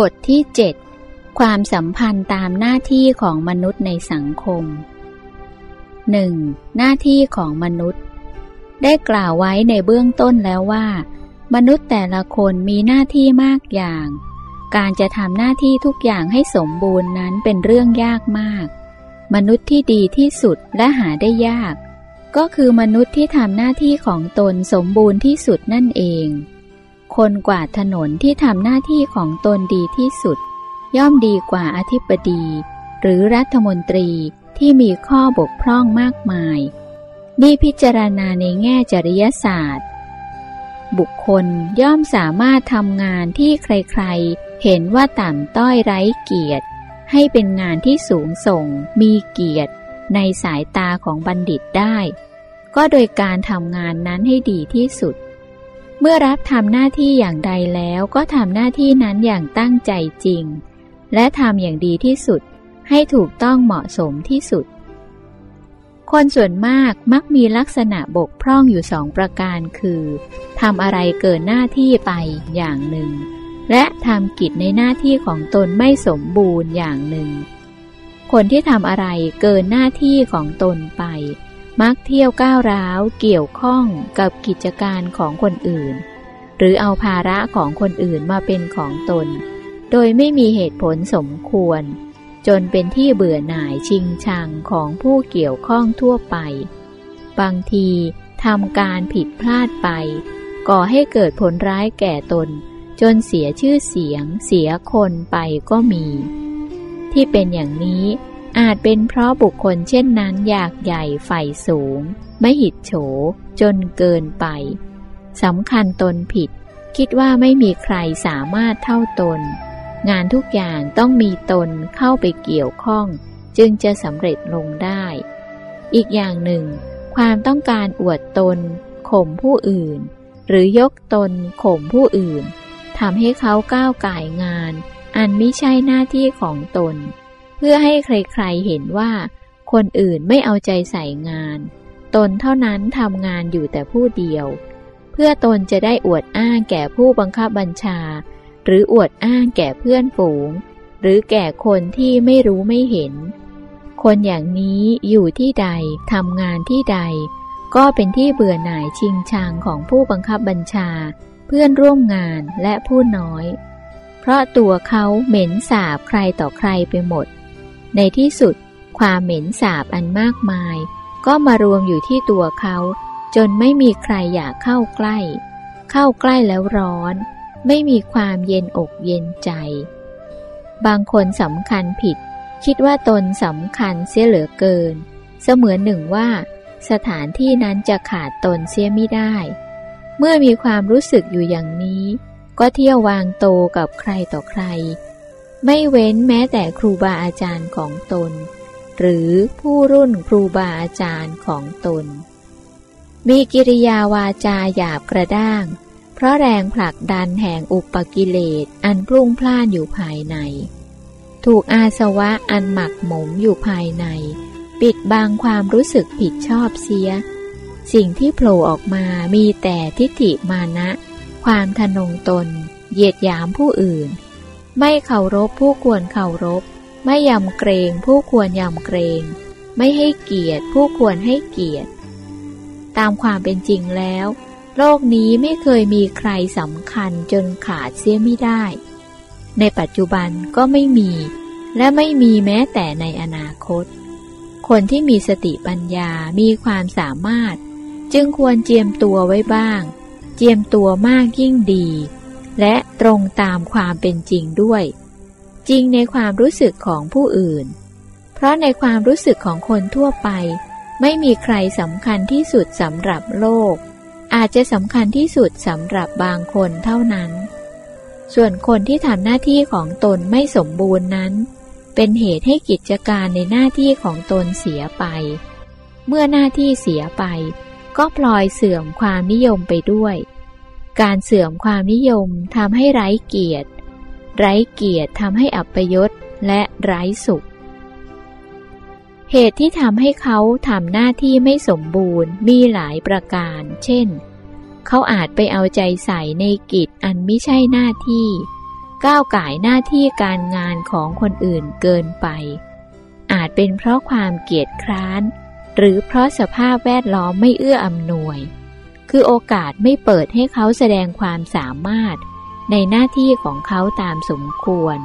บทที่ 7 ความสัมพันธ์ตามหน้าที่ของมนุษย์ในสังคม 1. หน้าที่ของมนุษย์ ได้กล่าวไว้ในเบื้องต้นแล้วว่า มนุษย์แต่ละคนมีหน้าที่มากอย่าง การจะทำหน้าที่ทุกอย่างให้สมบูรณ์นั้นเป็นเรื่องยากมาก มนุษย์ที่ดีที่สุดและหาได้ยาก ก็คือมนุษย์ที่ทำหน้าที่ของตนสมบูรณ์ที่สุดนั่นเอง คนกว่าถนนที่ทำหน้าที่ของตนดีที่สุด ย่อมดีกว่าอธิบดี หรือรัฐมนตรีที่มีข้อบกพร่องมากมาย นี่พิจารณาในแง่จริยศาสตร์ บุคคลย่อมสามารถทำงานที่ใครๆ เห็นว่าต่ำต้อยไร้เกียรติ ให้เป็นงานที่สูงส่ง มีเกียรติ ในสายตาของบัณฑิตได้ ก็โดยการทำงานนั้นให้ดีที่สุด เมื่อรับทำหน้าที่อย่างใดแล้วก็ทำหน้าที่นั้นอย่างตั้งใจจริง และทำอย่างดีที่สุดให้ถูกต้องเหมาะสมที่สุด คนส่วนมากมักมีลักษณะบกพร่องอยู่สองประการคือทำอะไรเกินหน้าที่ไปอย่างหนึ่ง และทำกิจในหน้าที่ของตนไม่สมบูรณ์อย่างหนึ่ง คนที่ทำอะไรเกินหน้าที่ของตนไป มักเที่ยวก้าวร้าวเกี่ยวข้องกับกิจการของคนอื่น หรือเอาภาระของคนอื่นมาเป็นของตน โดยไม่มีเหตุผลสมควร จนเป็นที่เบื่อหน่ายชิงชังของผู้เกี่ยวข้องทั่วไป บางทีทำการผิดพลาดไป ก่อให้เกิดผลร้ายแก่ตน จนเสียชื่อเสียง เสียคนไปก็มี ที่เป็นอย่างนี้ อาจเป็นเพราะบุคคลเช่นนั้นอยากใหญ่ใฝ่สูง ไม่หิดโฉจนเกินไปสำคัญตนผิด คิดว่าไม่มีใครสามารถเท่าตน งานทุกอย่างต้องมีตนเข้าไปเกี่ยวข้อง จึงจะสำเร็จลงได้ อีกอย่างหนึ่ง ความต้องการอวดตนข่มผู้อื่น หรือยกตนข่มผู้อื่นทำให้เขาก้าวไก่งาน อันไม่ใช่หน้าที่ของตน เพื่อให้ใครๆเห็นว่า คนอื่นไม่เอาใจใส่งาน ตนเท่านั้นทำงานอยู่แต่ผู้เดียว เพื่อตนจะได้อวดอ้างแก่ผู้บังคับบัญชา หรืออวดอ้างแก่เพื่อนฝูง หรือแก่คนที่ไม่รู้ไม่เห็น คนอย่างนี้อยู่ที่ใดทำงานที่ใด ก็เป็นที่เบื่อหน่ายชิงชังของผู้บังคับบัญชา เพื่อนร่วมงานและผู้น้อย เพราะตัวเขาเหม็นสาบใครต่อใครไปหมด ในที่สุด ความเหม็นสาบอันมากมาย ก็มารวมอยู่ที่ตัวเขา จนไม่มีใครอยากเข้าใกล้ เข้าใกล้แล้วร้อน ไม่มีความเย็นอกเย็นใจ บางคนสำคัญผิด คิดว่าตนสำคัญเสียเหลือเกิน เสมือนหนึ่งว่า สถานที่นั้นจะขาดตนเสียไม่ได้ เมื่อมีความรู้สึกอยู่อย่างนี้ ก็เที่ยววางโตกับใครต่อใคร ไม่เว้นแม้แต่ครูบาอาจารย์ของตน หรือผู้รุ่นครูบาอาจารย์ของตน มีกิริยาวาจาหยาบกระด้าง เพราะแรงผลักดันแห่งอุปกิเลสอันพรุ่งพล่านอยู่ภายใน ถูกอาสวะอันหมักหมมอยู่ภายใน ปิดบังความรู้สึกผิดชอบเสีย สิ่งที่โผล่ออกมามีแต่ทิฏฐิมานะ ความทนงตน เหยียดหยามผู้อื่น ไม่เคารพผู้ควรเคารพ ไม่ยำเกรงผู้ควรยำเกรง ไม่ให้เกียรติผู้ควรให้เกียรติ ตามความเป็นจริงแล้ว โลกนี้ไม่เคยมีใครสำคัญจนขาดเสียไม่ได้ ในปัจจุบันก็ไม่มี และไม่มีแม้แต่ในอนาคต คนที่มีสติปัญญามีความสามารถ จึงควรเจียมตัวไว้บ้าง เจียมตัวมากยิ่งดี และตรงตามความเป็นจริงด้วย จริงในความรู้สึกของผู้อื่น เพราะในความรู้สึกของคนทั่วไป ไม่มีใครสำคัญที่สุดสำหรับโลก อาจจะสำคัญที่สุดสำหรับบางคนเท่านั้น ส่วนคนที่ทำหน้าที่ของตนไม่สมบูรณ์นั้น เป็นเหตุให้กิจการในหน้าที่ของตนเสียไป เมื่อหน้าที่เสียไป ก็พลอยเสื่อมความนิยมไปด้วย การเสื่อมความนิยมทำให้ไร้เกียรติ ไร้เกียรติทำให้อัปยศและไร้สุข เหตุที่ทำให้เขาทำหน้าที่ไม่สมบูรณ์มีหลายประการ เช่น เขาอาจไปเอาใจใส่ในกิจอันไม่ใช่หน้าที่ ก้าวก่ายหน้าที่การงานของคนอื่นเกินไป อาจเป็นเพราะความเกียจคร้าน หรือเพราะสภาพแวดล้อมไม่เอื้ออำนวย คือโอกาสไม่เปิดให้เขาแสดงความสามารถ ในหน้าที่ของเขาตามสมควร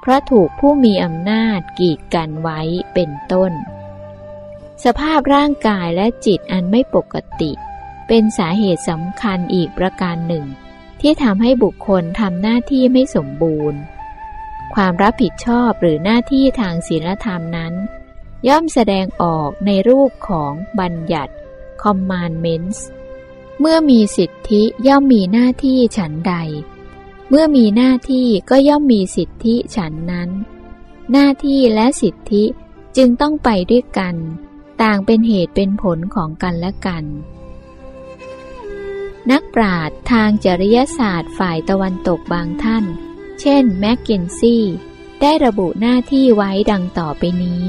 เพราะถูกผู้มีอำนาจกีดกันไว้เป็นต้น สภาพร่างกายและจิตอันไม่ปกติ เป็นสาเหตุสำคัญอีกประการหนึ่ง ที่ทำให้บุคคลทำหน้าที่ไม่สมบูรณ์ ความรับผิดชอบหรือหน้าที่ทางศีลธรรมนั้น ย่อมแสดงออกในรูปของบัญญัติ commandments เมื่อมีสิทธิย่อมมีหน้าที่ฉันใด เมื่อมีหน้าที่ก็ย่อมมีสิทธิฉันนั้น หน้าที่และสิทธิจึงต้องไปด้วยกัน ต่างเป็นเหตุเป็นผลของกันและกัน นักปราชญ์ทางจริยศาสตร์ฝ่ายตะวันตกบางท่าน เช่นแมกเกนซี่ ได้ระบุหน้าที่ไว้ดังต่อไปนี้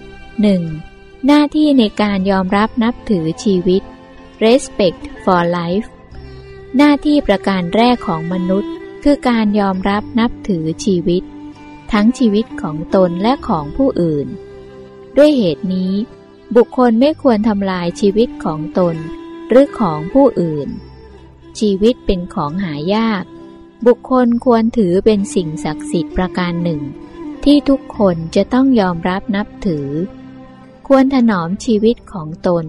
1. หน้าที่ในการยอมรับนับถือชีวิต respect for life หน้าที่ประการแรกของมนุษย์ คือการยอมรับนับถือชีวิต ทั้งชีวิตของตนและของผู้อื่น ด้วยเหตุนี้ บุคคลไม่ควรทำลายชีวิตของตน หรือของผู้อื่น ชีวิตเป็นของหายาก บุคคลควรถือเป็นสิ่งศักดิ์สิทธิ์ประการหนึ่ง ที่ทุกคนจะต้องยอมรับนับถือ ควรถนอมชีวิตของตน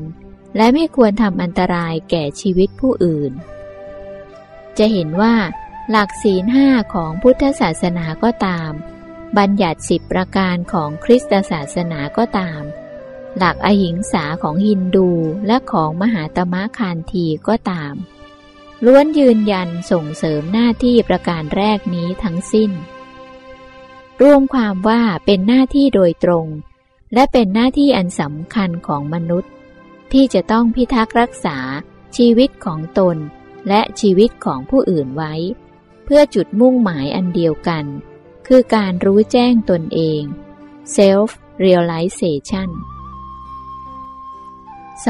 และไม่ควรทำอันตรายแก่ชีวิตผู้อื่น จะเห็นว่า หลักศีลห้าของพุทธศาสนาก็ตาม บัญญัติสิบประการของคริสตศาสนาก็ตาม หลักอหิงสาของฮินดูและของมหาตมะคานทีก็ตาม ล้วนยืนยันส่งเสริมหน้าที่ประการแรกนี้ทั้งสิ้น รวมความว่าเป็นหน้าที่โดยตรง และเป็นหน้าที่อันสำคัญของมนุษย์ ที่จะต้องพิทักษ์รักษาชีวิตของตนและชีวิตของผู้อื่นไว้ เพื่อจุดมุ่งหมายอันเดียวกัน คือการรู้แจ้งตนเอง self realization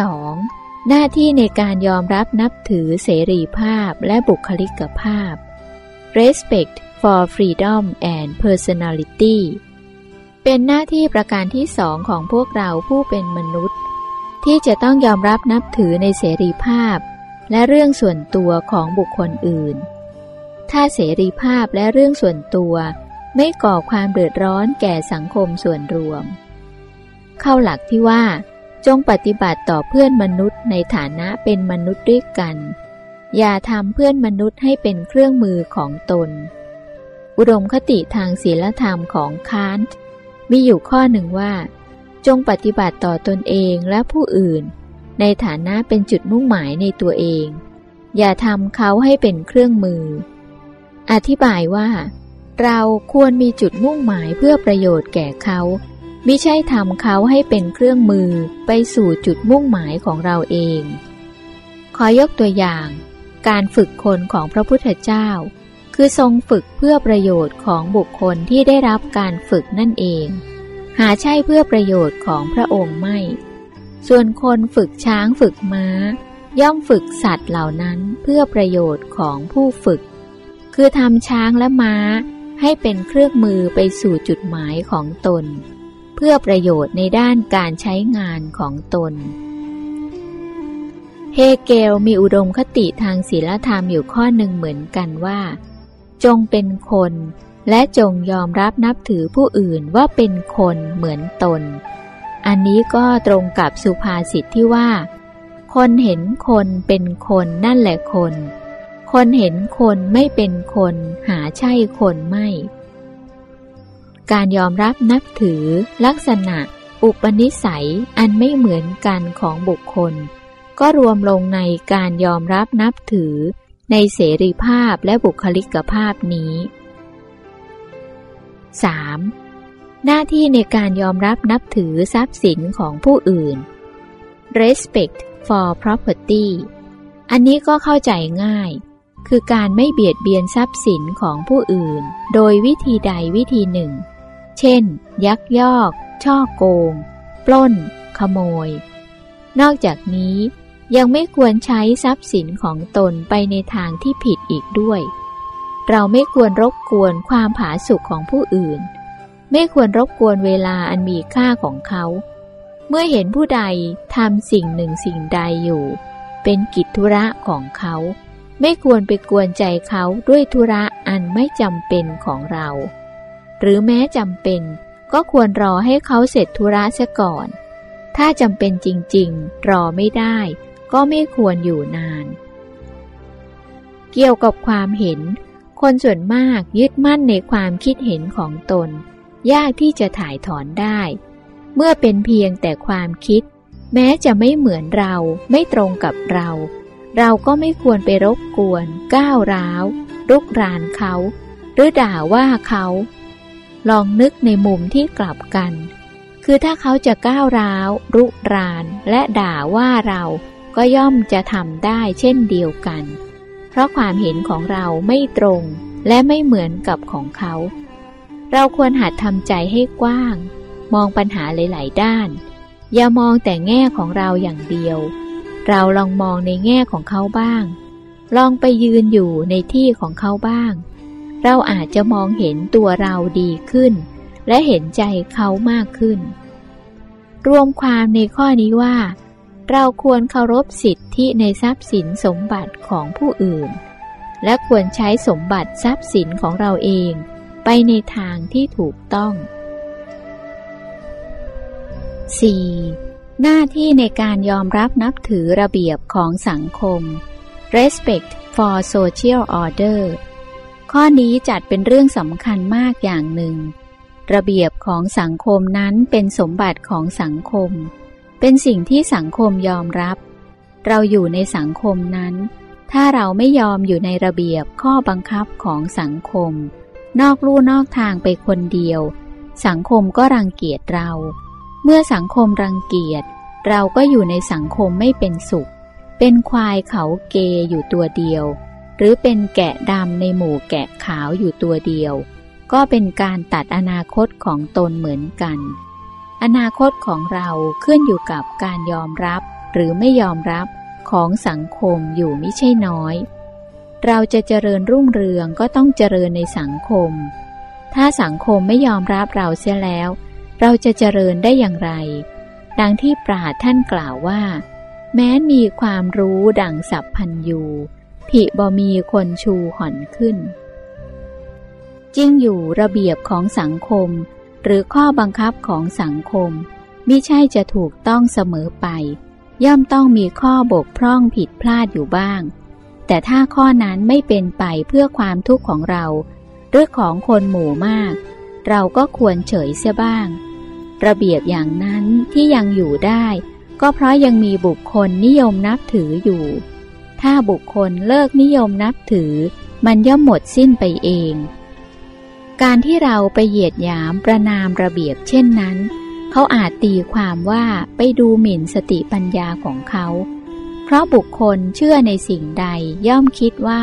2. หน้าที่ในการยอมรับนับถือเสรีภาพและบุคลิกภาพ respect for freedom and personality เป็นหน้าที่ประการที่สองของพวกเราผู้เป็นมนุษย์ ที่จะต้องยอมรับนับถือในเสรีภาพ และเรื่องส่วนตัวของบุคคลอื่น ถ้าเสรีภาพและเรื่องส่วนตัวไม่ก่อความเดือดร้อนแก่สังคมส่วนรวม เข้าหลักที่ว่า จงปฏิบัติต่อเพื่อนมนุษย์ในฐานะเป็นมนุษย์ด้วยกัน อย่าทำเพื่อนมนุษย์ให้เป็นเครื่องมือของตน อุดมคติทางศีลธรรมของคานต์มีอยู่ข้อหนึ่งว่า จงปฏิบัติต่อตนเองและผู้อื่น ในฐานะเป็นจุดมุ่งหมายในตัวเอง อย่าทำเขาให้เป็นเครื่องมือ อธิบายว่า เราควรมีจุดมุ่งหมายเพื่อประโยชน์แก่เขาไม่ใช่ทำเขาให้เป็นเครื่องมือไปสู่จุดมุ่งหมายของเราเอง ขอยกตัวอย่าง การฝึกคนของพระพุทธเจ้า คือทรงฝึกเพื่อประโยชน์ของบุคคลที่ได้รับการฝึกนั่นเอง หาใช่เพื่อประโยชน์ของพระองค์ไม่ ส่วนคนฝึกช้างฝึกม้า ย่อมฝึกสัตว์เหล่านั้นเพื่อประโยชน์ของผู้ฝึก คือทำช้างและม้าให้เป็นเครื่องมือไปสู่จุดหมายของตน เพื่อประโยชน์ในด้านการใช้งานของตน เฮเกลมีอุดมคติทางศีลธรรมอยู่ข้อหนึ่งเหมือนกันว่า จงเป็นคน และจงยอมรับนับถือผู้อื่นว่าเป็นคนเหมือนตน อันนี้ก็ตรงกับสุภาษิตที่ว่า คนเห็นคนเป็นคนนั่นแหละคน คนเห็นคนไม่เป็นคนหาใช่คนไม่ การยอมรับนับถือ ลักษณะ อุปนิสัยอันไม่เหมือนกันของบุคคล ก็รวมลงในการยอมรับนับถือ ในเสรีภาพและบุคลิกภาพนี้ 3. หน้าที่ในการยอมรับนับถือทรัพย์สินของผู้อื่น respect for property อันนี้ก็เข้าใจง่าย คือการไม่เบียดเบียนทรัพย์สินของผู้อื่น โดยวิธีใดวิธีหนึ่ง เช่น ยักยอก ช่อโกง ปล้น ขโมย นอกจากนี้ยังไม่ควรใช้ทรัพย์สินของตนไปในทางที่ผิดอีกด้วย เราไม่ควรรบกวนความผาสุกของผู้อื่น ไม่ควรรบกวนเวลาอันมีค่าของเขา เมื่อเห็นผู้ใดทำสิ่งหนึ่งสิ่งใดอยู่ เป็นกิจธุระของเขา ไม่ควรไปกวนใจเขาด้วยธุระอันไม่จำเป็นของเรา หรือแม้จำเป็นก็ควรรอให้เขาเสร็จธุระเสียก่อน ถ้าจำเป็นจริงๆ รอไม่ได้ ก็ไม่ควรอยู่นาน เกี่ยวกับความเห็น คนส่วนมากยึดมั่นในความคิดเห็นของตน ยากที่จะถ่ายถอนได้ เมื่อเป็นเพียงแต่ความคิด แม้จะไม่เหมือนเราไม่ตรงกับเรา เราก็ไม่ควรไปรบกวน ก้าวร้าวรุกรานเขา หรือด่าว่าเขา ลองนึกในมุมที่กลับกัน คือถ้าเขาจะก้าวร้าว รุกราน และด่าว่าเราก็ย่อมจะทำได้เช่นเดียวกัน เพราะความเห็นของเราไม่ตรงและไม่เหมือนกับของเขา เราควรหัดทำใจให้กว้าง มองปัญหาหลาย ๆ ด้าน อย่ามองแต่แง่ของเราอย่างเดียว เราลองมองในแง่ของเขาบ้าง ลองไปยืนอยู่ในที่ของเขาบ้าง เราอาจจะมองเห็นตัวเราดีขึ้น และเห็นใจเขามากขึ้น รวมความในข้อนี้ว่า เราควรเคารพสิทธิในทรัพย์สินสมบัติของผู้อื่น และควรใช้สมบัติทรัพย์สินของเราเอง ไปในทางที่ถูกต้อง 4. หน้าที่ในการยอมรับนับถือระเบียบของสังคม respect for social order ข้อนี้จัดเป็นเรื่องสำคัญมากอย่างหนึ่ง ระเบียบของสังคมนั้นเป็นสมบัติของสังคม เป็นสิ่งที่สังคมยอมรับ เราอยู่ในสังคมนั้น ถ้าเราไม่ยอมอยู่ในระเบียบข้อบังคับของสังคม นอกลู่นอกทางไปคนเดียว สังคมก็รังเกียจเรา เมื่อสังคมรังเกียจ เราก็อยู่ในสังคมไม่เป็นสุข เป็นควายเขาเกยอยู่ตัวเดียว หรือเป็นแกะดำในหมู่แกะขาวอยู่ตัวเดียว ก็เป็นการตัดอนาคตของตนเหมือนกัน อนาคตของเราขึ้นอยู่กับการยอมรับหรือไม่ยอมรับของสังคมอยู่ไม่ใช่น้อย เราจะเจริญรุ่งเรืองก็ต้องเจริญในสังคม ถ้าสังคมไม่ยอมรับเราเสียแล้ว เราจะเจริญได้อย่างไร ดังที่ปราดท่านกล่าวว่า แม้มีความรู้ดังสัพพันยูผิบ่มีคนชูห่อนขึ้น จริงอยู่ระเบียบของสังคม หรือข้อบังคับของสังคมมิใช่จะถูกต้องเสมอไป ย่อมต้องมีข้อบกพร่องผิดพลาดอยู่บ้าง แต่ถ้าข้อนั้นไม่เป็นไปเพื่อความทุกข์ของเราหรือของคนหมู่มาก เราก็ควรเฉยเสียบ้าง ระเบียบอย่างนั้นที่ยังอยู่ได้ ก็เพราะยังมีบุคคลนิยมนับถืออยู่ ถ้าบุคคลเลิกนิยมนับถือ มันย่อมหมดสิ้นไปเอง การที่เราไปเหยียดหยามประนามระเบียบเช่นนั้น เขาอาจตีความว่าไปดูหมิ่นสติปัญญาของเขา เพราะบุคคลเชื่อในสิ่งใดย่อมคิดว่า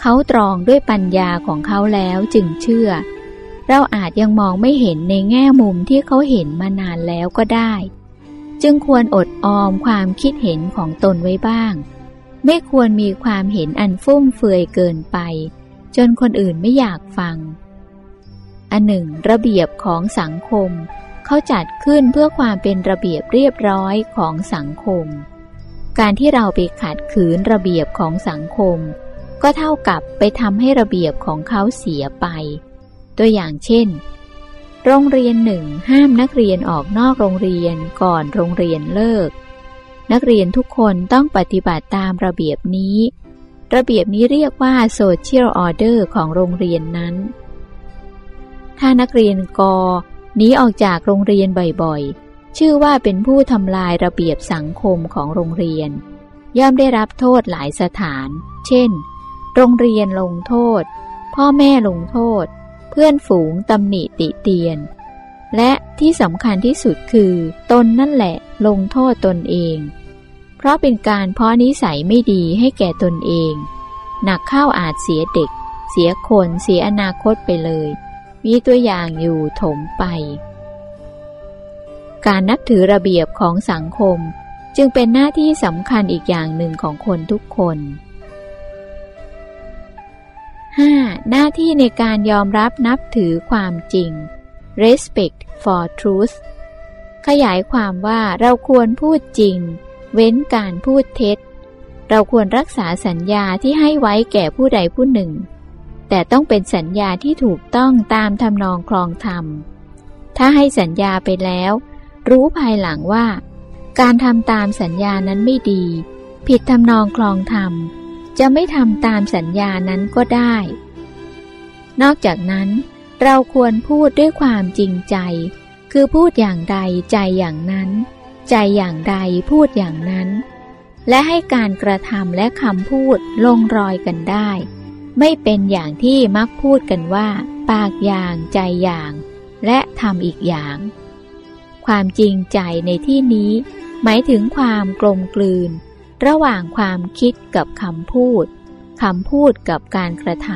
เขาตรองด้วยปัญญาของเขาแล้วจึงเชื่อ เราอาจยังมองไม่เห็นในแง่มุมที่เขาเห็นมานานแล้วก็ได้ จึงควรอดออมความคิดเห็นของตนไว้บ้าง ไม่ควรมีความเห็นอันฟุ่มเฟือยเกินไป จนคนอื่นไม่อยากฟัง อันหนึ่ง ระเบียบของสังคม เขาจัดขึ้นเพื่อความเป็นระเบียบเรียบร้อยของสังคม การที่เราไปขัดขืนระเบียบของสังคม ก็เท่ากับไปทำให้ระเบียบของเขาเสียไป ตัวอย่างเช่น โรงเรียนหนึ่งห้ามนักเรียนออกนอกโรงเรียนก่อนโรงเรียนเลิก นักเรียนทุกคนต้องปฏิบัติตามระเบียบนี้ ระเบียบนี้เรียกว่า Social Order ของโรงเรียนนั้น ถ้านักเรียนกอหนีออกจากโรงเรียนบ่อยๆ ชื่อว่าเป็นผู้ทำลายระเบียบสังคมของโรงเรียน ย่อมได้รับโทษหลายสถาน เช่น โรงเรียนลงโทษ พ่อแม่ลงโทษ เพื่อนฝูงตำหนิติเตียน และที่สำคัญที่สุดคือ ตนนั่นแหละลงโทษตนเอง เพราะเป็นการเพาะนิสัยไม่ดีให้แก่ตนเอง หนักเข้าอาจเสียเด็ก เสียคน เสียอนาคตไปเลย มีตัวอย่างอยู่ถมไป การนับถือระเบียบของสังคมจึงเป็นหน้าที่สำคัญอีกอย่างหนึ่งของคนทุกคน 5. หน้าที่ในการยอมรับนับถือความจริง respect for truth ขยายความว่าเราควรพูดจริง เว้นการพูดเท็จ เราควรรักษาสัญญาที่ให้ไว้แก่ผู้ใดผู้หนึ่ง แต่ต้องเป็นสัญญาที่ถูกต้องตามทำนองคลองธรรม ถ้าให้สัญญาไปแล้ว รู้ภายหลังว่า การทำตามสัญญานั้นไม่ดี ผิดทำนองคลองธรรม จะไม่ทำตามสัญญานั้นก็ได้ นอกจากนั้น เราควรพูดด้วยความจริงใจ คือพูดอย่างใดใจอย่างนั้น ใจอย่างใดพูดอย่างนั้น และให้การกระทำและคำพูดลงรอยกันได้ ไม่เป็นอย่างที่มักพูดกันว่า ปากอย่างใจอย่าง และทำอีกอย่าง ความจริงใจในที่นี้ หมายถึงความกลมกลืน ระหว่างความคิดกับคำพูดคำพูดกับการกระท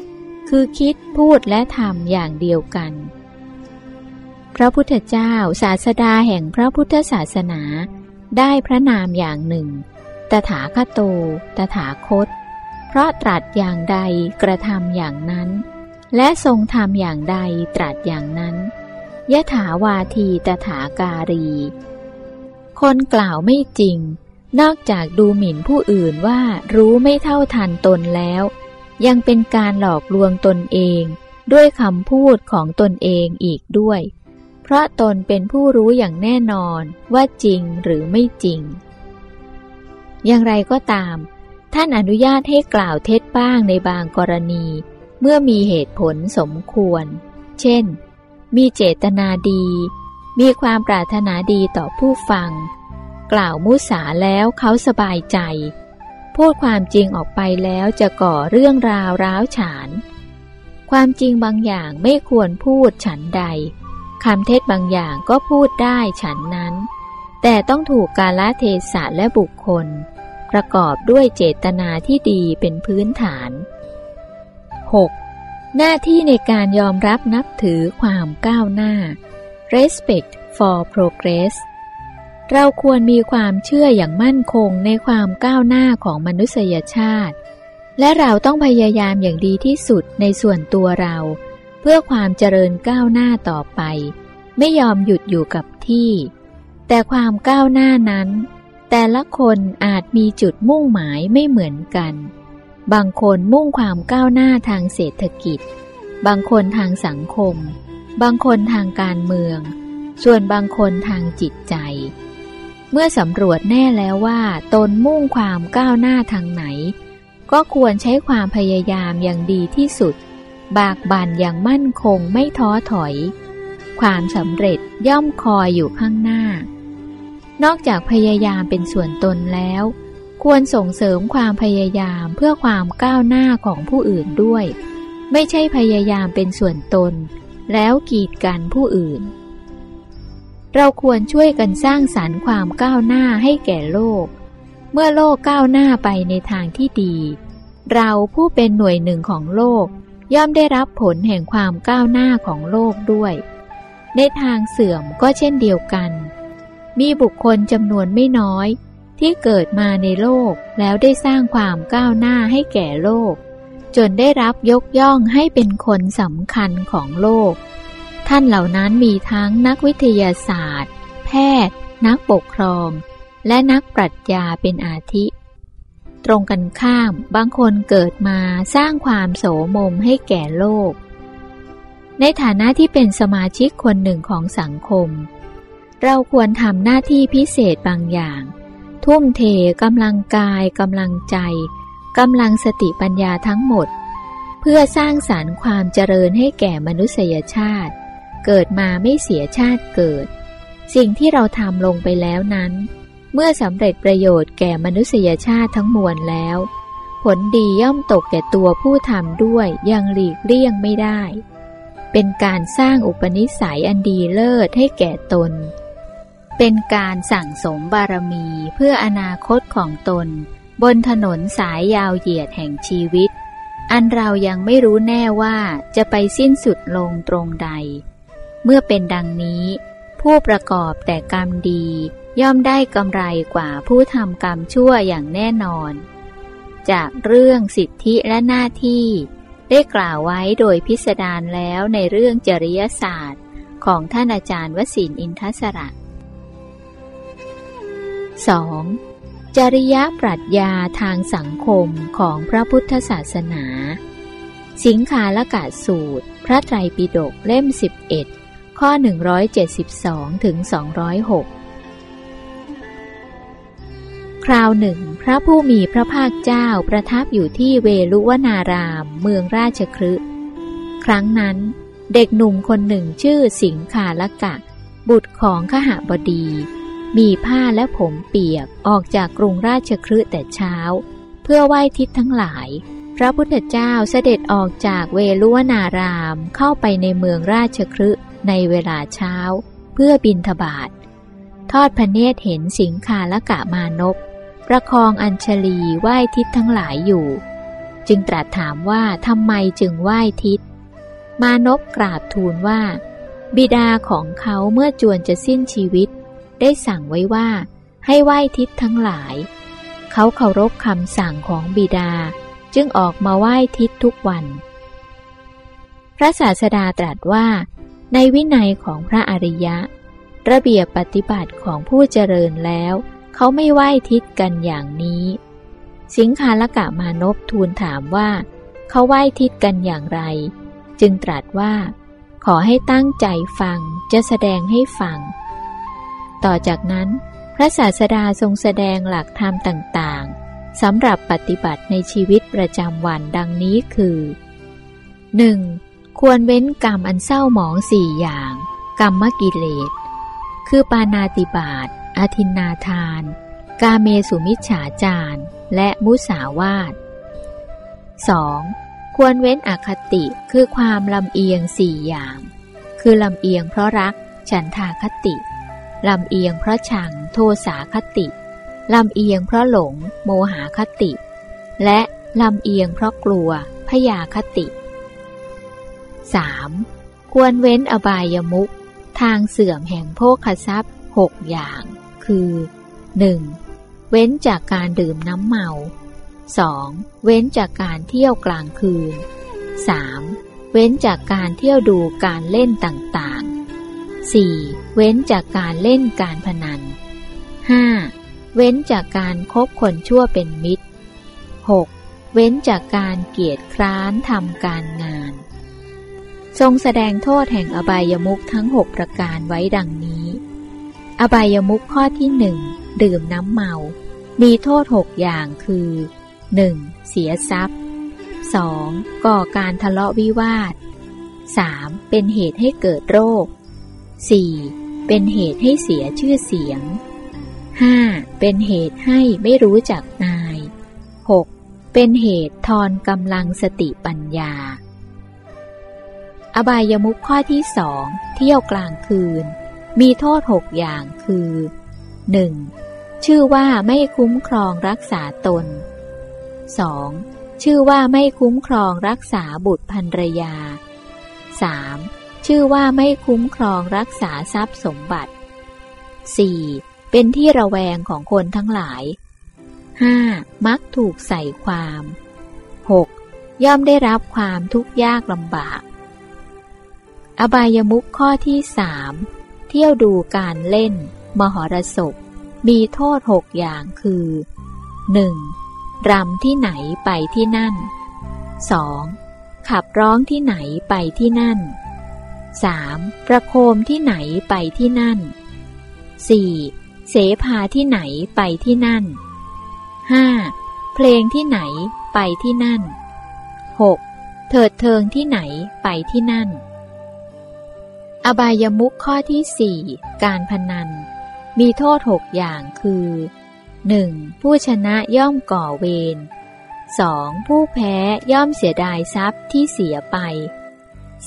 ำคือคิดพูดและทำอย่างเดียวกัน พระพุทธเจ้าศาสดาแห่งพระพุทธศาสนา ได้พระนามอย่างหนึ่ง ตถาคโต ตถาคต เพราะตรัสอย่างใดกระทำอย่างนั้น และทรงทำอย่างใดตรัสอย่างนั้นยะถาวาทีตถาการี คนกล่าวไม่จริง นอกจากดูหมิ่นผู้อื่นว่ารู้ไม่เท่าทันตนแล้ว ยังเป็นการหลอกลวงตนเอง ด้วยคำพูดของตนเองอีกด้วย เพราะตนเป็นผู้รู้อย่างแน่นอนว่าจริงหรือไม่จริง อย่างไรก็ตาม ท่านอนุญาตให้กล่าวเท็จบ้างในบางกรณี เมื่อมีเหตุผลสมควร เช่น มีเจตนาดี มีความปรารถนาดีต่อผู้ฟัง กล่าวมุสาแล้วเขาสบายใจ พูดความจริงออกไปแล้วจะก่อเรื่องราวร้าวฉาน ความจริงบางอย่างไม่ควรพูดฉันใดคำเทศบางอย่างก็พูดได้ฉันนั้น แต่ต้องถูกกาลเทศะและบุคคล ประกอบด้วยเจตนาที่ดีเป็นพื้นฐาน 6. หน้าที่ในการยอมรับนับถือความก้าวหน้า respect for progress เราควรมีความเชื่ออย่างมั่นคงในความก้าวหน้าของมนุษยชาติ และเราต้องพยายามอย่างดีที่สุดในส่วนตัวเรา เพื่อความเจริญก้าวหน้าต่อไป ไม่ยอมหยุดอยู่กับที่ แต่ความก้าวหน้านั้น แต่ละคนอาจมีจุดมุ่งหมายไม่เหมือนกัน บางคนมุ่งความก้าวหน้าทางเศรษฐกิจ บางคนทางสังคม บางคนทางการเมือง ส่วนบางคนทางจิตใจ เมื่อสำรวจแน่แล้วว่า ตนมุ่งความก้าวหน้าทางไหน ก็ควรใช้ความพยายามอย่างดีที่สุด บากบั่นอย่างมั่นคงไม่ท้อถอย ความสำเร็จย่อมคอยอยู่ข้างหน้า นอกจากพยายามเป็นส่วนตนแล้ว ควรส่งเสริมความพยายามเพื่อความก้าวหน้าของผู้อื่นด้วย ไม่ใช่พยายามเป็นส่วนตน แล้วกีดกันผู้อื่น เราควรช่วยกันสร้างสรรค์ความก้าวหน้าให้แก่โลก เมื่อโลกก้าวหน้าไปในทางที่ดี เราผู้เป็นหน่วยหนึ่งของโลกย่อมได้รับผลแห่งความก้าวหน้าของโลกด้วย ในทางเสื่อมก็เช่นเดียวกัน มีบุคคลจำนวนไม่น้อย ที่เกิดมาในโลกแล้วได้สร้างความก้าวหน้าให้แก่โลก จนได้รับยกย่องให้เป็นคนสำคัญของโลก ท่านเหล่านั้นมีทั้งนักวิทยาศาสตร์ แพทย์ นักปกครอง และนักปรัชญาเป็นอาทิ ตรงกันข้ามบางคนเกิดมาสร้างความโสมมให้แก่โลก ในฐานะที่เป็นสมาชิกคนหนึ่งของสังคม เราควรทำหน้าที่พิเศษบางอย่าง ทุ่มเทกำลังกายกำลังใจกำลังสติปัญญาทั้งหมด เพื่อสร้างสารรค์ความเจริญให้แก่มนุษยชาติ เกิดมาไม่เสียชาติเกิด สิ่งที่เราทำลงไปแล้วนั้น เมื่อสำเร็จประโยชน์แก่มนุษยชาติทั้งมวลแล้ว ผลดีย่อมตกแก่ตัวผู้ทำด้วยยังหลีกเลี่ยงไม่ได้ เป็นการสร้างอุปนิสัยอันดีเลิศให้แก่ตน เป็นการสั่งสมบารมีเพื่ออนาคตของตน บนถนนสายยาวเหยียดแห่งชีวิต อันเรายังไม่รู้แน่ว่าจะไปสิ้นสุดลงตรงใด เมื่อเป็นดังนี้ ผู้ประกอบแต่กรรมดี ย่อมได้กำไรกว่าผู้ทำกรรมชั่วอย่างแน่นอน จากเรื่องสิทธิและหน้าที่ ได้กล่าวไว้โดยพิสดารแล้วในเรื่องจริยศาสตร์ ของท่านอาจารย์วสินอินทศระ 2. จริยปรัชญาทางสังคมของพระพุทธศาสนา สิงคาลกาสูตร พระไตรปิฎกเล่ม 11 ข้อ 172ถึง206 คราวหนึ่ง พระผู้มีพระภาคเจ้าประทับอยู่ที่เวลุวนารามเมืองราชครึครั้งนั้น เด็กหนุ่มคนหนึ่งชื่อสิงคาลกะ บุตรของขหบดี มีผ้าและผมเปียกออกจากกรุงราชครึแต่เช้า เพื่อไหว้ทิศทั้งหลาย พระพุทธเจ้าเสด็จออกจากเวลุวนารามเข้าไปในเมืองราชครึในเวลาเช้า เพื่อบินทบาททอดพระเนตรเห็นสิงคาละกะมานพประคองอัญชลีไหว้ทิศทั้งหลายอยู่ จึงตรัสถามว่าทำไมจึงไหว้ทิศ มานพกราบทูลว่า บิดาของเขาเมื่อจวนจะสิ้นชีวิต ได้สั่งไว้ว่า ให้ไหว้ทิศทั้งหลาย เขาเคารพคำสั่งของบิดา จึงออกมาไหว้ทิศทุกวัน พระศาสดาตรัสว่า ในวินัยของพระอริยะ ระเบียบปฏิบัติของผู้เจริญแล้ว เขาไม่ไหว้ทิศกันอย่างนี้ สิงคาลกะมานพทูลถามว่า เขาไหว้ทิศกันอย่างไร จึงตรัสว่า ขอให้ตั้งใจฟังจะแสดงให้ฟัง ต่อจากนั้น พระศาสดาทรงแสดงหลักธรรมต่างๆสำหรับปฏิบัติในชีวิตประจำวันดังนี้คือ 1. ควรเว้นกรรมอันเศร้าหมองสี่อย่าง กรรมกิเลส คือปานาติบาตอธินนาทาน กาเมสุมิจฉาจารและมุสาวาท 2. ควรเว้นอคติคือความลำเอียงสี่อย่าง คือลำเอียงเพราะรักฉันทาคติ ลำเอียงเพราะชังโทสาคติ ลำเอียงเพราะหลง โมหาคติ และลำเอียงเพราะกลัวพยาคติ 3. ควรเว้นอบายมุขทางเสื่อมแห่งโภคทรัพย์หกอย่าง คือ 1. เว้นจากการดื่มน้ำเมา 2. เว้นจากการเที่ยวกลางคืน 3. เว้นจากการเที่ยวดูการเล่นต่างๆ 4. เว้นจากการเล่นการพนัน 5. เว้นจากการคบคนชั่วเป็นมิตร 6. เว้นจากการเกียรติคร้านทำการงาน ทรงแสดงโทษแห่งอบายมุขทั้งหกประการไว้ดังนี้ อบายมุขข้อที่หนึ่งดื่มน้ำเมา มีโทษหกอย่างคือ 1. เสียทรัพย์ 2. ก่อการทะเลาะวิวาท 3. เป็นเหตุให้เกิดโรค 4. เป็นเหตุให้เสียชื่อเสียง 5. เป็นเหตุให้ไม่รู้จักนาย 6. เป็นเหตุทอนกำลังสติปัญญา อบายมุขข้อที่สองเที่ยวกลางคืน มีโทษหกอย่างคือ 1. ชื่อว่าไม่คุ้มครองรักษาตน 2. ชื่อว่าไม่คุ้มครองรักษาบุตรภรรยา 3. ชื่อว่าไม่คุ้มครองรักษาทรัพย์สมบัติ 4. เป็นที่ระแวงของคนทั้งหลาย 5. มักถูกใส่ความ 6. ย่อมได้รับความทุกข์ยากลำบาก อบายมุขข้อที่สามเที่ยวดูการเล่น มหรสพ มีโทษหกอย่างคือ 1. รำที่ไหนไปที่นั่น 2. ขับร้องที่ไหนไปที่นั่น 3. ประโคมที่ไหนไปที่นั่น 4. เสภาที่ไหนไปที่นั่น 5. เพลงที่ไหนไปที่นั่น 6. เถิดเทิงที่ไหนไปที่นั่น อบายมุขข้อที่สี่การพนัน มีโทษหกอย่างคือ 1. ผู้ชนะย่อมก่อเวร 2. ผู้แพ้ย่อมเสียดายทรัพย์ที่เสียไป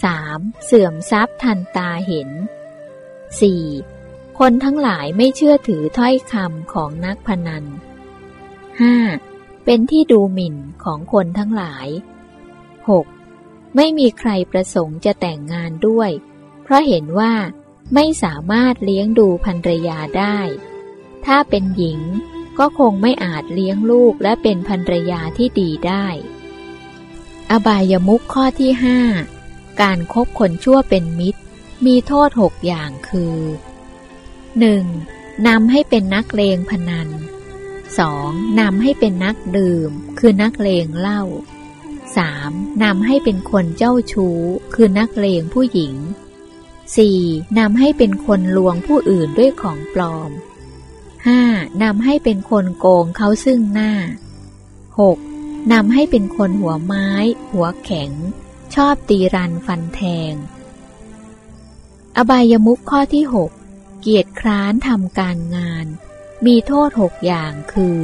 3. เสื่อมทรัพย์ทันตาเห็น 4. คนทั้งหลายไม่เชื่อถือถ้อยคำของนักพนัน 5. เป็นที่ดูหมิ่นของคนทั้งหลาย 6. ไม่มีใครประสงค์จะแต่งงานด้วย เพราะเห็นว่าไม่สามารถเลี้ยงดูภรรยาได้ ถ้าเป็นหญิงก็คงไม่อาจเลี้ยงลูกและเป็นภรรยาที่ดีได้ อบายมุขข้อที่ห้า การครบคนชั่วเป็นมิตร มีโทษหกอย่างคือ 1. นำให้เป็นนักเลงพนัน 2. นำให้เป็นนักดื่ม คือนักเลงเหล้า 3. นำให้เป็นคนเจ้าชู้ คือนักเลงผู้หญิง 4. นำให้เป็นคนลวงผู้อื่นด้วยของปลอม 5. นำให้เป็นคนโกงเขาซึ่งหน้า 6. นำให้เป็นคนหัวไม้ หัวแข็ง ชอบตีรันฟันแทง อบายมุขข้อที่ 6 เกียรติคร้านทำการงาน มีโทษหกอย่างคือ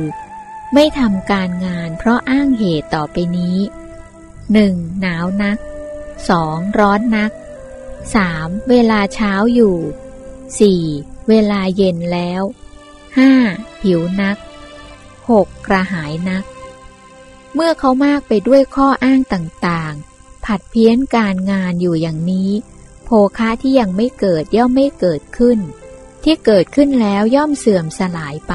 ไม่ทำการงานเพราะอ้างเหตุต่อไปนี้ 1. หนาวนัก 2. ร้อนนัก 3. เวลาเช้าอยู่ 4. เวลาเย็นแล้ว 5. หิวนัก 6. กระหายนัก เมื่อเขามากไปด้วยข้ออ้างต่างๆ ผัดเพี้ยนการงานอยู่อย่างนี้ โภคะที่ยังไม่เกิดย่อมไม่เกิดขึ้น ที่เกิดขึ้นแล้วย่อมเสื่อมสลายไป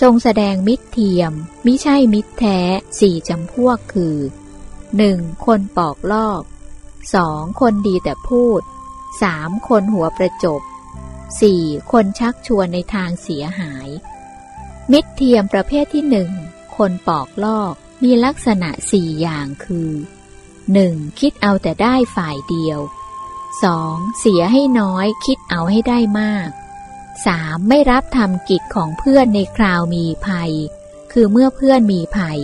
ทรงแสดงมิตรเทียมมิใช่มิตรแท้สี่จำพวกคือ 1. คนปอกลอก 2. คนดีแต่พูด 3. คนหัวประจบ 4. คนชักชวนในทางเสียหาย มิตรเทียมประเภทที่หนึ่งคนปอกลอกมีลักษณะสี่อย่างคือ 1. คิดเอาแต่ได้ฝ่ายเดียว 2. เสียให้น้อยคิดเอาให้ได้มาก 3. ไม่รับทำกิจของเพื่อนในคราวมีภัย คือเมื่อเพื่อนมีภัย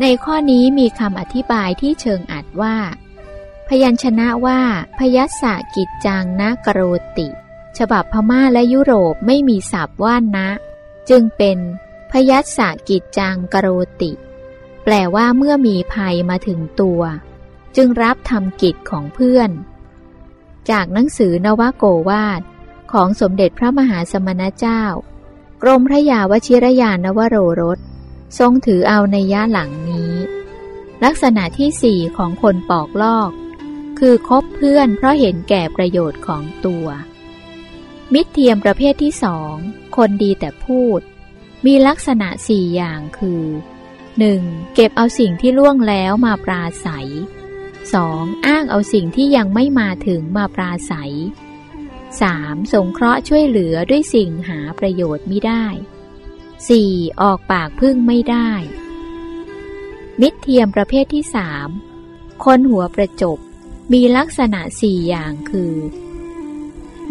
ในข้อนี้มีคำอธิบายที่เชิงอัดว่า พยัญชนะว่า พยัสสะกิจจังนะกโรติ ฉบับพม่าและยุโรปไม่มีศัพท์ว่านะ จึงเป็นพยัสสะกิจจังกโรติ แปลว่าเมื่อมีภัยมาถึงตัว จึงรับทำกิจของเพื่อน จากหนังสือนวโกวาทของสมเด็จพระมหาสมณเจ้า กรมพระยาวชิรยานวโรรส ทรงถือเอาในย่าหลังนี้ ลักษณะที่สี่ของคนปอกลอก คือคบเพื่อนเพราะเห็นแก่ประโยชน์ของตัว มิตรเทียมประเภทที่สอง คนดีแต่พูด มีลักษณะสี่อย่างคือ 1. เก็บเอาสิ่งที่ล่วงแล้วมาปราศัย 2. อ้างเอาสิ่งที่ยังไม่มาถึงมาปราศัย 3. สงเคราะห์ช่วยเหลือด้วยสิ่งหาประโยชน์ไม่ได้ 4. ออกปากพึ่งไม่ได้ มิตรเทียมประเภทที่สามคนหัวประจบ มีลักษณะสี่อย่างคือ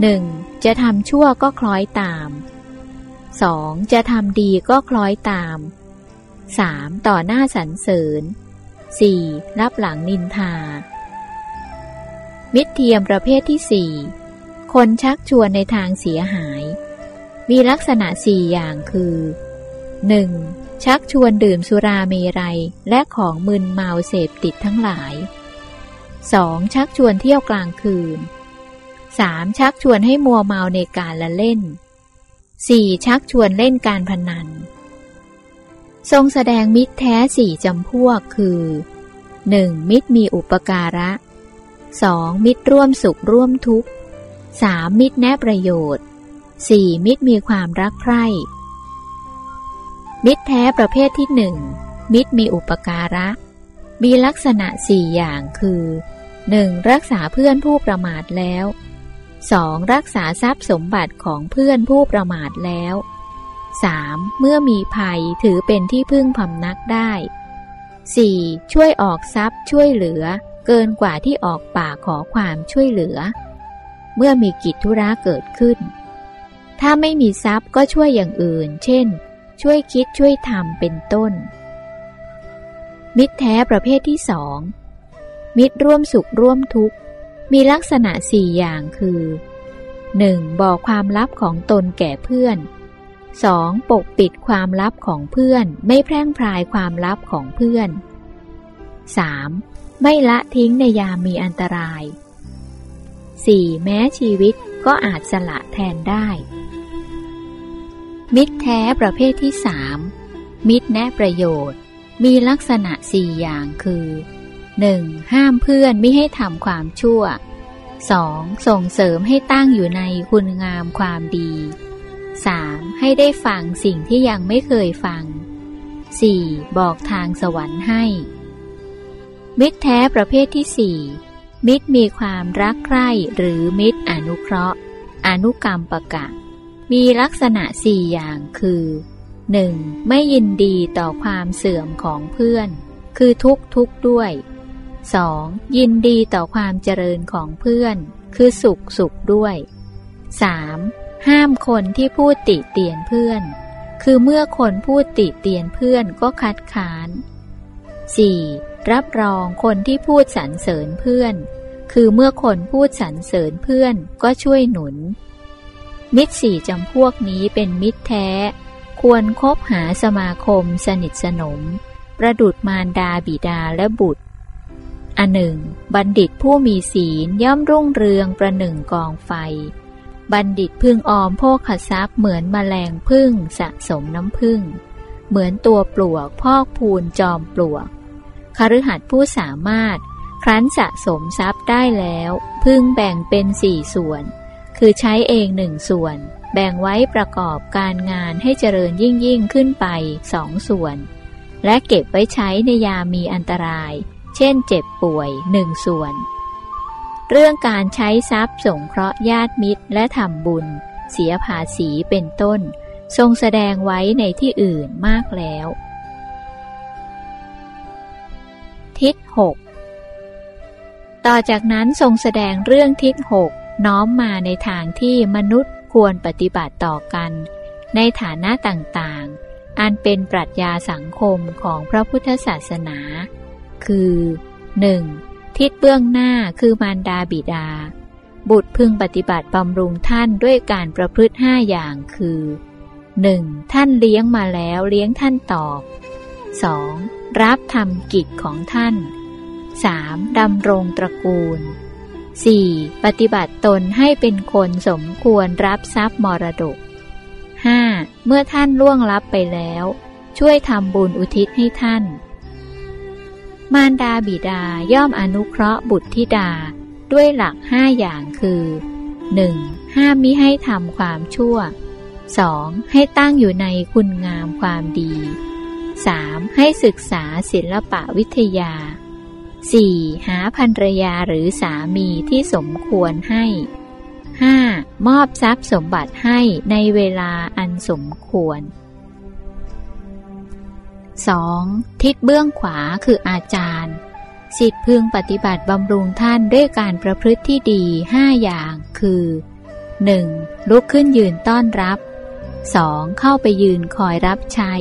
1. จะทำชั่วก็คล้อยตาม 2. จะทำดีก็คล้อยตาม 3. ต่อหน้าสรรเสริญ 4. รับหลังนินทา มิตรเทียมประเภทที่สี่คนชักชวนในทางเสียหาย มีลักษณะสี่อย่างคือ 1. ชักชวนดื่มสุราเมรัยและของมึนเมาเสพติดทั้งหลาย 2. ชักชวนเที่ยวกลางคืน 3. ชักชวนให้มัวเมาในการละเล่น 4. ชักชวนเล่นการพนัน ทรงแสดงมิตรแท้สี่จำพวกคือ 1. มิตรมีอุปการะ 2. มิตรร่วมสุขร่วมทุกข์ 3. มิตรแนะประโยชน์ 4. มิตรมีความรักใคร่ มิตรแท้ประเภทที่หนึ่งมิตรมีอุปการะ มีลักษณะสี่อย่างคือ 1. รักษาเพื่อนผู้ประมาทแล้ว 2. รักษาทรัพย์สมบัติของเพื่อนผู้ประมาทแล้ว 3. เมื่อมีภัยถือเป็นที่พึ่งพำนักได้ 4. ช่วยออกทรัพย์ช่วยเหลือ เกินกว่าที่ออกปากขอความช่วยเหลือ เมื่อมีกิจธุระเกิดขึ้น ถ้าไม่มีทรัพย์ก็ช่วยอย่างอื่น เช่น ช่วยคิดช่วยทำเป็นต้น มิตรแท้ประเภทที่สองมิตรร่วมสุขร่วมทุกข์ มีลักษณะสี่อย่างคือ 1. บอกความลับของตนแก่เพื่อน 2. ปกปิดความลับของเพื่อน ไม่แพร่งพรายความลับของเพื่อน 3. ไม่ละทิ้งในยามมีอันตราย 4. แม้ชีวิตก็อาจสละแทนได้ มิตรแท้ประเภทที่สามมิตรแนะประโยชน์ มีลักษณะสี่อย่างคือ 1. ห้ามเพื่อนไม่ให้ทำความชั่ว 2. ส่งเสริมให้ตั้งอยู่ในคุณงามความดี 3. ให้ได้ฟังสิ่งที่ยังไม่เคยฟัง 4. บอกทางสวรรค์ให้ มิตรแท้ประเภทที่สี่มิตรมีความรักใคร่หรือมิตรอนุเคราะห์ อนุกรรมประกะ มีลักษณะสี่อย่างคือ 1. ไม่ยินดีต่อความเสื่อมของเพื่อน คือทุกทุกด้วย 2. ยินดีต่อความเจริญของเพื่อน คือสุขสุขด้วย 3. ห้ามคนที่พูดติเตียนเพื่อน คือเมื่อคนพูดติเตียนเพื่อนก็คัดค้าน 4. รับรองคนที่พูดสรรเสริญเพื่อน คือเมื่อคนพูดสรรเสริญเพื่อนก็ช่วยหนุน มิตรสี่จำพวกนี้เป็นมิตรแท้ ควรคบหาสมาคมสนิทสนม ประดุดมารดาบิดาและบุตรอันหนึ่ง บัณฑิตผู้มีศีลย่อมรุ่งเรืองประหนึ่งกองไฟ บัณฑิตพึ่งออมโภคทรัพย์เหมือนมแมลงพึ่งสะสมน้ำพึ่ง เหมือนตัวปลวกพอกพูนจอมปลวกคฤหัสถ์ผู้สามารถ ครั้นสะสมทรัพย์ได้แล้ว พึ่งแบ่งเป็นสี่ส่วน คือใช้เองหนึ่งส่วน แบ่งไว้ประกอบการงานให้เจริญยิ่งยิ่งขึ้นไปสองส่วน และเก็บไว้ใช้ในยามีอันตราย เช่นเจ็บป่วยหนึ่งส่วน เรื่องการใช้ทรัพย์สงเคราะห์ญาติมิตรและทำบุญ เสียภาษีเป็นต้น ทรงแสดงไว้ในที่อื่นมากแล้ว ทิศหกต่อจากนั้นทรงแสดงเรื่องทิศหกน้อมมาในทางที่มนุษย์ควรปฏิบัติต่อกัน ในฐานะต่างๆ อันเป็นปรัชญาสังคมของพระพุทธศาสนา คือ 1. ทิศเบื้องหน้าคือมารดาบิดา บุตรพึงปฏิบัติบำรุงท่านด้วยการประพฤติห้าอย่างคือ 1. ท่านเลี้ยงมาแล้วเลี้ยงท่านตอบ 2. รับทำกิจของท่าน 3. ดำรงตระกูล 4. ปฏิบัติตนให้เป็นคนสมควรรับทรัพย์มรดก 5. เมื่อท่านล่วงลับไปแล้ว ช่วยทำบุญอุทิศให้ท่าน มารดาบิดาย่อมอนุเคราะห์บุตรธิดาด้วยหลักห้าอย่างคือ 1. ห้ามมิให้ทำความชั่ว 2. ให้ตั้งอยู่ในคุณงามความดี 3. ให้ศึกษาศิลปะวิทยา 4. หาภรรยาหรือสามีที่สมควรให้ 5. มอบทรัพย์สมบัติให้ในเวลาอันสมควร 2. ทิศเบื้องขวาคืออาจารย์ สิทธิพึงปฏิบัติบำรุงท่านด้วยการประพฤติที่ดีห้าอย่างคือ 1. ลุกขึ้นยืนต้อนรับ 2. เข้าไปยืนคอยรับใช้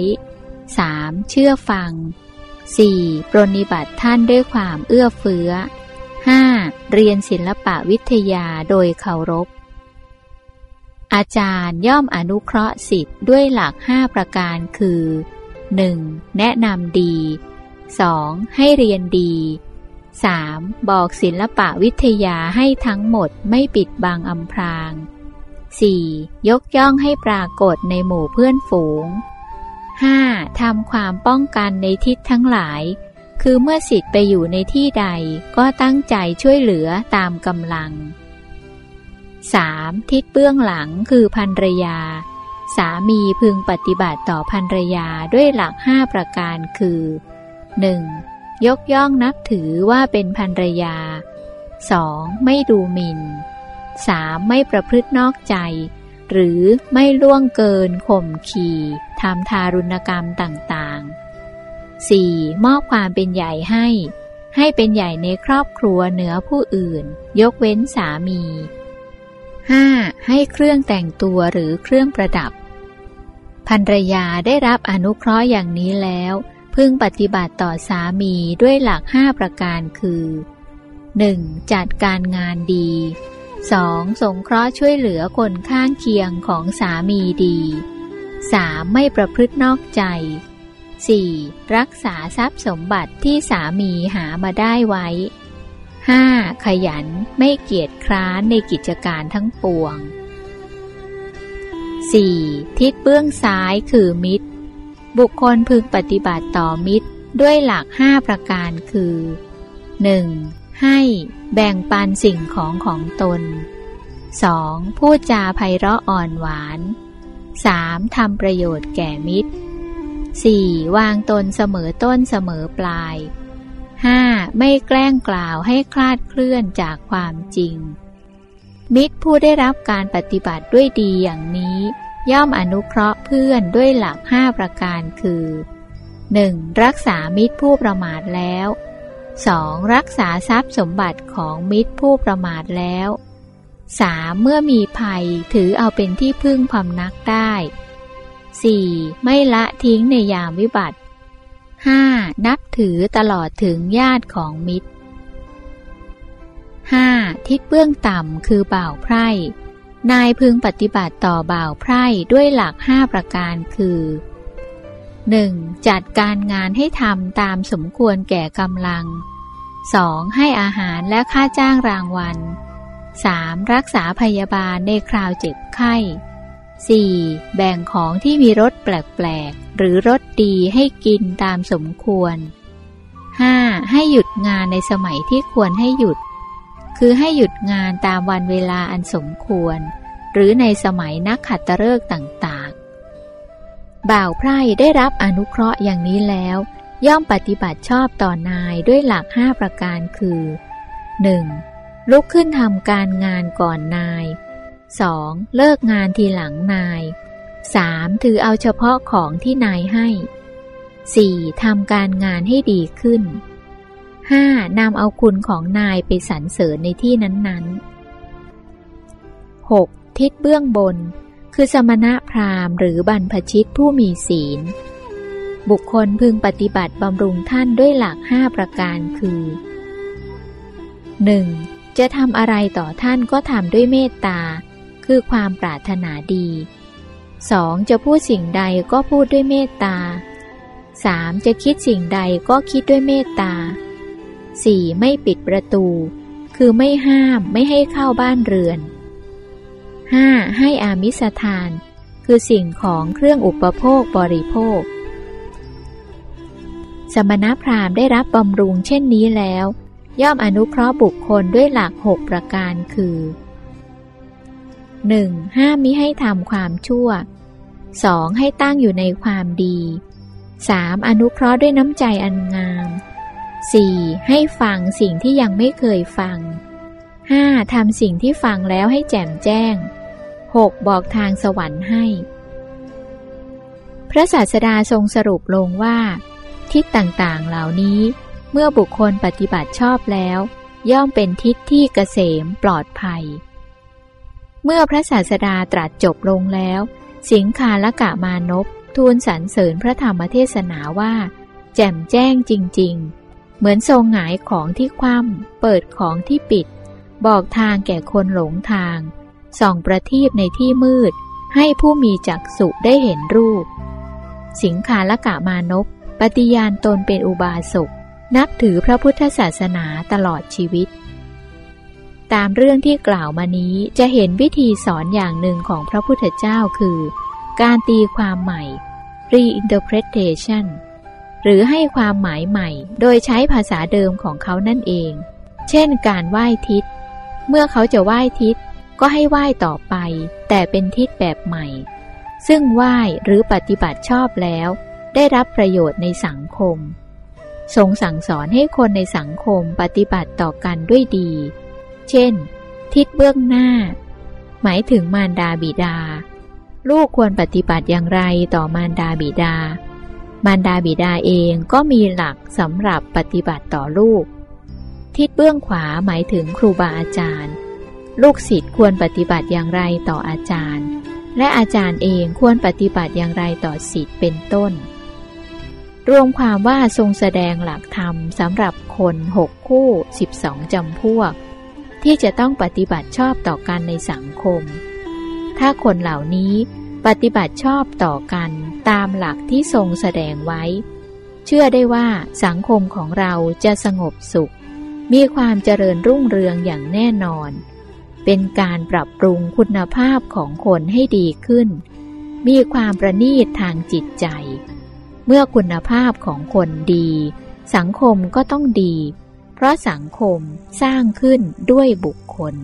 3. เชื่อฟัง 4. ปรนิบัติท่านด้วยความเอื้อเฟื้อ 5. เรียนศิลปะวิทยาโดยเคารพ อาจารย์ย่อมอนุเคราะห์สิทธิ์ด้วยหลักห้าประการคือ 1. แนะนำดี 2. ให้เรียนดี 3. บอกศิลปะวิทยาให้ทั้งหมดไม่ปิดบังอำพราง 4. ยกย่องให้ปรากฏในหมู่เพื่อนฝูง 5. ทำความป้องกันในทิศทั้งหลาย คือเมื่อสิทธิ์ไปอยู่ในที่ใดก็ตั้งใจช่วยเหลือตามกำลัง 3. ทิศเบื้องหลังคือภรรยา สามีพึงปฏิบัติต่อภรรยาด้วยหลักห้าประการคือ 1. ยกย่องนับถือว่าเป็นภรรยา 2. ไม่ดูหมิน่น 3. ไม่ประพฤตินอกใจ หรือไม่ล่วงเกินข่มขี่ทำทารุณกรรมต่างๆ 4. มอบความเป็นใหญ่ให้ ให้เป็นใหญ่ในครอบครัวเหนือผู้อื่น ยกเว้นสามี 5. ให้เครื่องแต่งตัวหรือเครื่องประดับ ภรรยาได้รับอนุเคราะห์อย่างนี้แล้ว พึงปฏิบัติต่อสามีด้วยหลักห้าประการคือ 1. จัดการงานดี 2. สงเคราะห์ช่วยเหลือคนข้างเคียงของสามีดี 3. ไม่ประพฤตินอกใจ 4. รักษาทรัพย์สมบัติที่สามีหามาได้ไว้ 5. ขยันไม่เกียจคร้านในกิจการทั้งปวง 4. ทิศเบื้องซ้ายคือมิตร บุคคลพึงปฏิบัติต่อมิตรด้วยหลักห้าประการคือ 1. ให้แบ่งปันสิ่งของของตน 2. พูดจาไพเราะอ่อนหวาน 3. ทำประโยชน์แก่มิตร 4. วางตนเสมอต้นเสมอปลาย 5. ไม่แกล้งกล่าวให้คลาดเคลื่อนจากความจริง มิตรผู้ได้รับการปฏิบัติด้วยดีอย่างนี้ ย่อมอนุเคราะห์เพื่อนด้วยหลักห้าประการคือ 1. รักษามิตรผู้ประมาทแล้ว 2. รักษาทรัพย์สมบัติของมิตรผู้ประมาทแล้ว 3. เมื่อมีภัยถือเอาเป็นที่พึ่งพำนักได้ 4. ไม่ละทิ้งในยามวิบัติ 5. นับถือตลอดถึงญาติของมิตร 5. ทิศเบื้องต่ำคือบ่าวไพร่ นายพึงปฏิบัติต่อบ่าวไพร่ด้วยหลักห้าประการคือ 1. จัดการงานให้ทำตามสมควรแก่กำลัง 2. ให้อาหารและค่าจ้างรางวัล 3. รักษาพยาบาลในคราวเจ็บไข้ 4. แบ่งของที่มีรสแปลกๆ หรือรสดีให้กินตามสมควร 5. ให้หยุดงานในสมัยที่ควรให้หยุด คือให้หยุดงานตามวันเวลาอันสมควร หรือในสมัยนักขัตฤกษ์ต่างๆ บ่าวไพร่ได้รับอนุเคราะห์อย่างนี้แล้ว ย่อมปฏิบัติชอบต่อนายด้วยหลักห้าประการคือ 1. ลุกขึ้นทำการงานก่อนนาย 2. เลิกงานทีหลังนาย 3. ถือเอาเฉพาะของที่นายให้ 4. ทำการงานให้ดีขึ้น 5. นำเอาคุณของนายไปสรรเสริญในที่นั้นๆ 6. ทิศเบื้องบน คือสมณะพราหมณ์หรือบรรพชิตผู้มีศีล บุคคลพึงปฏิบัติบำรุงท่านด้วยหลักห้าประการคือ 1. จะทำอะไรต่อท่านก็ทำด้วยเมตตา คือความปรารถนาดี 2. จะพูดสิ่งใดก็พูดด้วยเมตตา 3. จะคิดสิ่งใดก็คิดด้วยเมตตา 4. ไม่ปิดประตู คือไม่ห้ามไม่ให้เข้าบ้านเรือน 5. ให้อามิสทาน คือสิ่งของเครื่องอุปโภคบริโภค สมณพราหมณ์ได้รับบำรุงเช่นนี้แล้ว ย่อมอนุเคราะห์บุคคลด้วยหลักหกประการคือ 1. ห้ามมิให้ทำความชั่ว 2. ให้ตั้งอยู่ในความดี 3. อนุเคราะห์ด้วยน้ำใจอันงาม 4. ให้ฟังสิ่งที่ยังไม่เคยฟัง 5. ทำสิ่งที่ฟังแล้วให้แจ่มแจ้ง 6. บอกทางสวรรค์ให้ พระศาสดาทรงสรุปลงว่า ทิศต่างๆเหล่านี้ เมื่อบุคคลปฏิบัติชอบแล้ว ย่อมเป็นทิศที่เกษมปลอดภัย เมื่อพระศาสดาตรัสจบลงแล้ว สิงคาลกะมานพทูลสรรเสริญพระธรรมเทศนาว่า แจ่มแจ้งจริง ๆ เหมือนทรงหงายของที่คว่ำเปิดของที่ปิด บอกทางแก่คนหลงทาง ส่องประทีปในที่มืด ให้ผู้มีจักษุได้เห็นรูป สิงคาลกะมานพปฏิญาณตนเป็นอุบาสกนับถือพระพุทธศาสนาตลอดชีวิต ตามเรื่องที่กล่าวมานี้จะเห็นวิธีสอนอย่างหนึ่งของพระพุทธเจ้าคือ การตีความใหม่ reinterpretation หรือให้ความหมายใหม่ โดยใช้ภาษาเดิมของเขานั่นเอง เช่น การไหว้ทิศ เมื่อเขาจะไหว้ทิศ ก็ให้ไหว้ต่อไป แต่เป็นทิศแบบใหม่ ซึ่งไหว้หรือปฏิบัติชอบแล้ว ได้รับประโยชน์ในสังคม ทรงสั่งสอนให้คนในสังคมปฏิบัติต่อกันด้วยดี เช่น ทิศเบื้องหน้า หมายถึงมารดาบิดา ลูกควรปฏิบัติอย่างไรต่อมารดาบิดา มารดาบิดาเองก็มีหลักสำหรับปฏิบัติต่อลูก ทิศเบื้องขวาหมายถึงครูบาอาจารย์ ลูกศิษย์ควรปฏิบัติอย่างไรต่ออาจารย์ และอาจารย์เองควรปฏิบัติอย่างไรต่อศิษย์เป็นต้น รวมความว่าทรงแสดงหลักธรรมสำหรับคนหกคู่สิบองจำพวก ที่จะต้องปฏิบัติชอบต่อกันในสังคม ถ้าคนเหล่านี้ปฏิบัติชอบต่อกัน ตามหลักที่ทรงแสดงไว้ เชื่อได้ว่าสังคมของเราจะสงบสุข มีความเจริญรุ่งเรืองอย่างแน่นอน เป็นการปรับปรุงคุณภาพของคนให้ดีขึ้น มีความประณีตทางจิตใจ เมื่อคุณภาพของคนดี สังคมก็ต้องดี เพราะสังคมสร้างขึ้นด้วยบุคคล